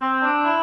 Bye.